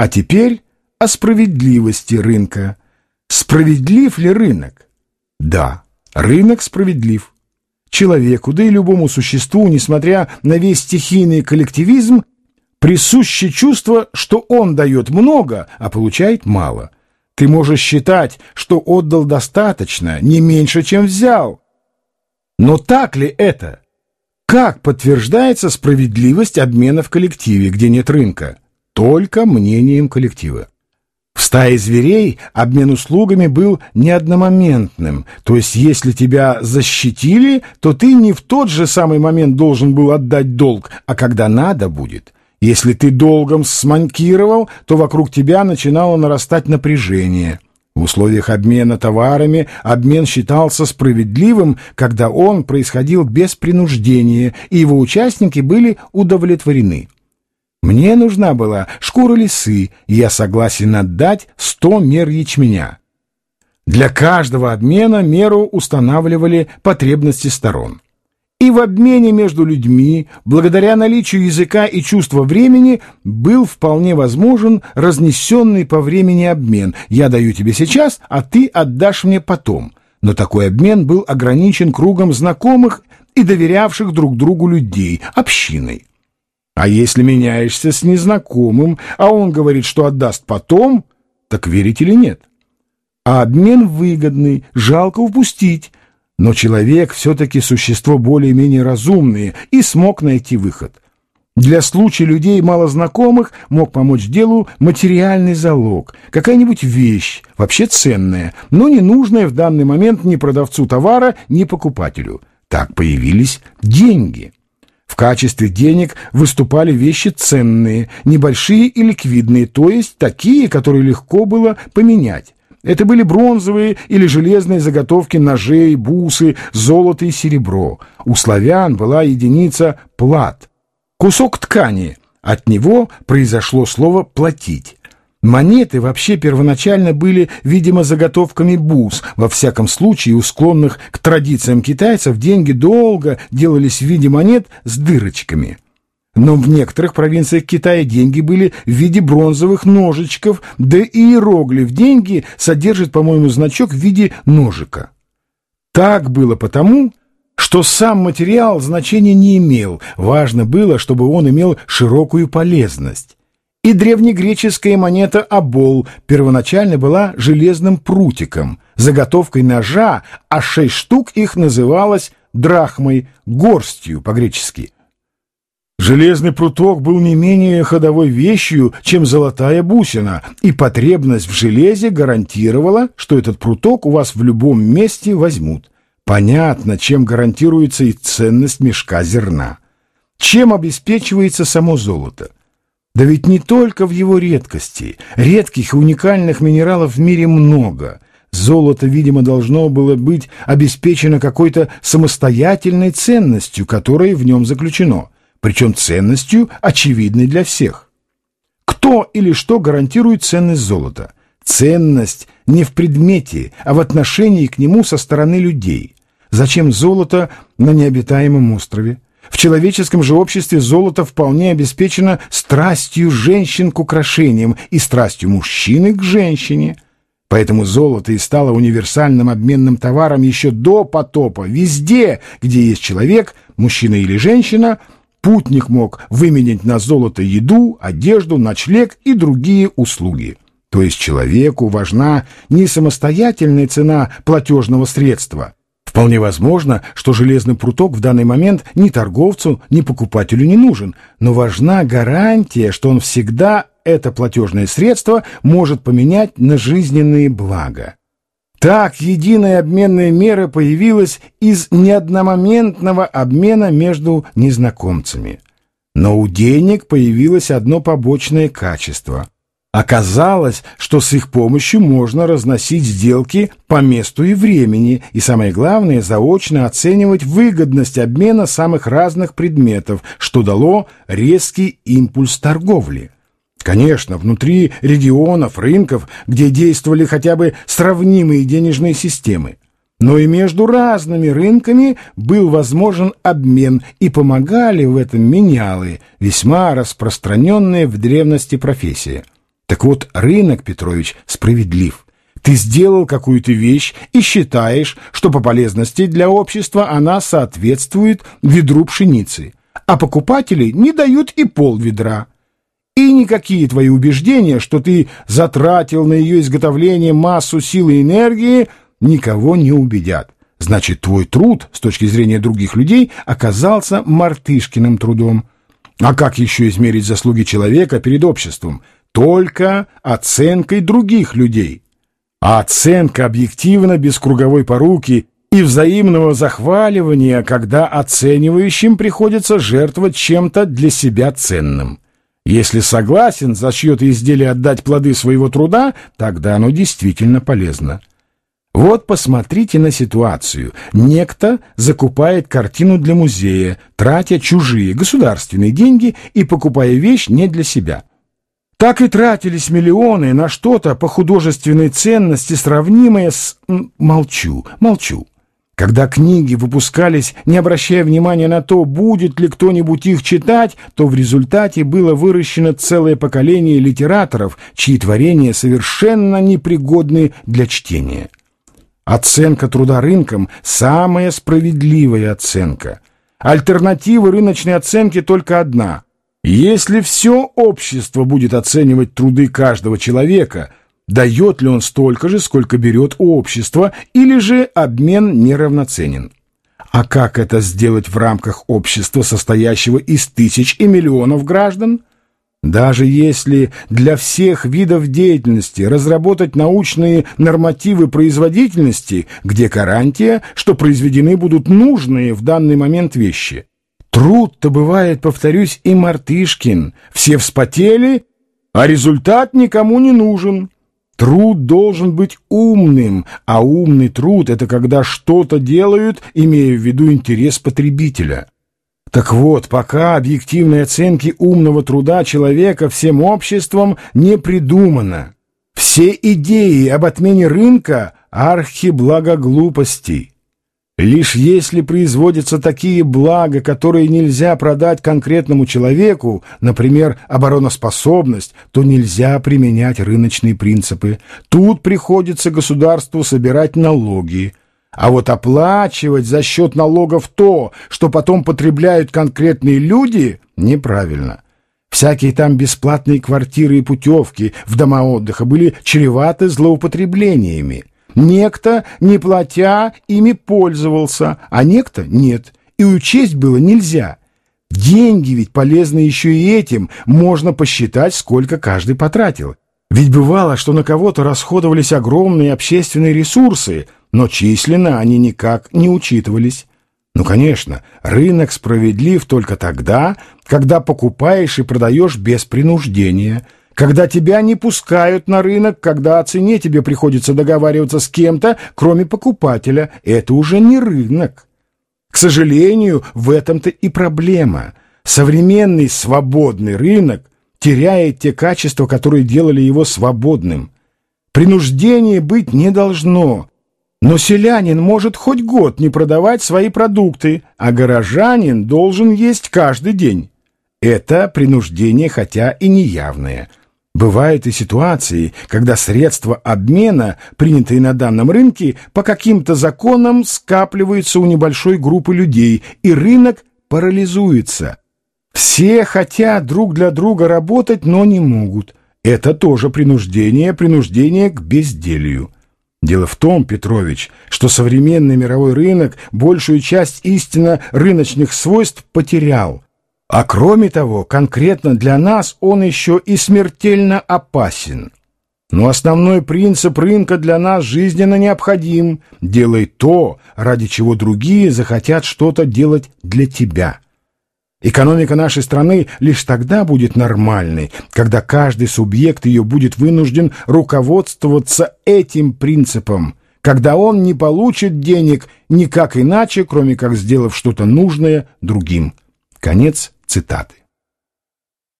А теперь о справедливости рынка. Справедлив ли рынок? Да, рынок справедлив. Человеку, да и любому существу, несмотря на весь стихийный коллективизм, присуще чувство, что он дает много, а получает мало. Ты можешь считать, что отдал достаточно, не меньше, чем взял. Но так ли это? Как подтверждается справедливость обмена в коллективе, где нет рынка? Только мнением коллектива. В стае зверей обмен услугами был не одномоментным, то есть если тебя защитили, то ты не в тот же самый момент должен был отдать долг, а когда надо будет. Если ты долгом сманкировал, то вокруг тебя начинало нарастать напряжение. В условиях обмена товарами обмен считался справедливым, когда он происходил без принуждения, и его участники были удовлетворены. Мне нужна была шкура лисы, и я согласен отдать сто мер ячменя. Для каждого обмена меру устанавливали потребности сторон. И в обмене между людьми, благодаря наличию языка и чувства времени, был вполне возможен разнесенный по времени обмен. Я даю тебе сейчас, а ты отдашь мне потом. Но такой обмен был ограничен кругом знакомых и доверявших друг другу людей, общиной. А если меняешься с незнакомым, а он говорит, что отдаст потом, так верить или нет? А обмен выгодный, жалко упустить. Но человек все-таки существо более-менее разумное и смог найти выход. Для случая людей малознакомых мог помочь делу материальный залог, какая-нибудь вещь, вообще ценная, но не нужная в данный момент ни продавцу товара, ни покупателю. Так появились деньги. Качестве денег выступали вещи ценные, небольшие и ликвидные, то есть такие, которые легко было поменять. Это были бронзовые или железные заготовки ножей, бусы, золото и серебро. У славян была единица «плат» — кусок ткани. От него произошло слово «платить». Монеты вообще первоначально были, видимо, заготовками бус. Во всяком случае, у склонных к традициям китайцев деньги долго делались в виде монет с дырочками. Но в некоторых провинциях Китая деньги были в виде бронзовых ножичков, да и иероглиф деньги содержит, по-моему, значок в виде ножика. Так было потому, что сам материал значения не имел, важно было, чтобы он имел широкую полезность. И древнегреческая монета «абол» первоначально была железным прутиком, заготовкой ножа, а шесть штук их называлось драхмой, горстью по-гречески. Железный пруток был не менее ходовой вещью, чем золотая бусина, и потребность в железе гарантировала, что этот пруток у вас в любом месте возьмут. Понятно, чем гарантируется и ценность мешка зерна. Чем обеспечивается само золото? Да ведь не только в его редкости. Редких и уникальных минералов в мире много. Золото, видимо, должно было быть обеспечено какой-то самостоятельной ценностью, которая в нем заключено, причем ценностью, очевидной для всех. Кто или что гарантирует ценность золота? Ценность не в предмете, а в отношении к нему со стороны людей. Зачем золото на необитаемом острове? В человеческом же обществе золото вполне обеспечено страстью женщин к украшениям и страстью мужчины к женщине. Поэтому золото и стало универсальным обменным товаром еще до потопа. Везде, где есть человек, мужчина или женщина, путник мог выменять на золото еду, одежду, ночлег и другие услуги. То есть человеку важна не самостоятельная цена платежного средства – Вполне возможно, что железный пруток в данный момент ни торговцу, ни покупателю не нужен, но важна гарантия, что он всегда это платежное средство может поменять на жизненные блага. Так единая обменная мера появилась из неодномоментного обмена между незнакомцами. Но у денег появилось одно побочное качество – Оказалось, что с их помощью можно разносить сделки по месту и времени, и самое главное, заочно оценивать выгодность обмена самых разных предметов, что дало резкий импульс торговли. Конечно, внутри регионов, рынков, где действовали хотя бы сравнимые денежные системы, но и между разными рынками был возможен обмен, и помогали в этом менялы, весьма распространенные в древности профессия. Так вот, рынок, Петрович, справедлив. Ты сделал какую-то вещь и считаешь, что по полезности для общества она соответствует ведру пшеницы, а покупатели не дают и пол ведра. И никакие твои убеждения, что ты затратил на ее изготовление массу сил и энергии, никого не убедят. Значит, твой труд, с точки зрения других людей, оказался мартышкиным трудом. А как еще измерить заслуги человека перед обществом? Только оценкой других людей. А оценка объективна, без круговой поруки и взаимного захваливания, когда оценивающим приходится жертвовать чем-то для себя ценным. Если согласен за чье-то изделие отдать плоды своего труда, тогда оно действительно полезно. Вот посмотрите на ситуацию. Некто закупает картину для музея, тратя чужие государственные деньги и покупая вещь не для себя. Так и тратились миллионы на что-то по художественной ценности, сравнимое с... Молчу, молчу. Когда книги выпускались, не обращая внимания на то, будет ли кто-нибудь их читать, то в результате было выращено целое поколение литераторов, чьи творения совершенно непригодны для чтения. Оценка труда рынком – самая справедливая оценка. Альтернатива рыночной оценки только одна – если все общество будет оценивать труды каждого человека, дает ли он столько же, сколько берет общество, или же обмен неравноценен? А как это сделать в рамках общества, состоящего из тысяч и миллионов граждан? Даже если для всех видов деятельности разработать научные нормативы производительности, где гарантия, что произведены будут нужные в данный момент вещи – Труд-то бывает, повторюсь, и мартышкин. Все вспотели, а результат никому не нужен. Труд должен быть умным, а умный труд — это когда что-то делают, имея в виду интерес потребителя. Так вот, пока объективной оценки умного труда человека всем обществом не придумано. Все идеи об отмене рынка — архиблагоглупости. Лишь если производятся такие блага, которые нельзя продать конкретному человеку, например, обороноспособность, то нельзя применять рыночные принципы. Тут приходится государству собирать налоги. А вот оплачивать за счет налогов то, что потом потребляют конкретные люди, неправильно. Всякие там бесплатные квартиры и путевки в дома отдыха были чреваты злоупотреблениями. Некто, не платя, ими пользовался, а некто нет. И учесть было нельзя. Деньги ведь полезны еще и этим, можно посчитать, сколько каждый потратил. Ведь бывало, что на кого-то расходовались огромные общественные ресурсы, но численно они никак не учитывались. Ну, конечно, рынок справедлив только тогда, когда покупаешь и продаешь без принуждения – когда тебя не пускают на рынок, когда о цене тебе приходится договариваться с кем-то, кроме покупателя, это уже не рынок. К сожалению, в этом-то и проблема. Современный свободный рынок теряет те качества, которые делали его свободным. Принуждения быть не должно. Но селянин может хоть год не продавать свои продукты, а горожанин должен есть каждый день. Это принуждение, хотя и неявное – Бывают и ситуации, когда средства обмена, принятые на данном рынке, по каким-то законам скапливаются у небольшой группы людей, и рынок парализуется. Все хотят друг для друга работать, но не могут. Это тоже принуждение, принуждение к безделью. Дело в том, Петрович, что современный мировой рынок большую часть истинно рыночных свойств потерял – а кроме того, конкретно для нас он еще и смертельно опасен. Но основной принцип рынка для нас жизненно необходим. Делай то, ради чего другие захотят что-то делать для тебя. Экономика нашей страны лишь тогда будет нормальной, когда каждый субъект ее будет вынужден руководствоваться этим принципом, когда он не получит денег никак иначе, кроме как сделав что-то нужное другим. Конец цитаты.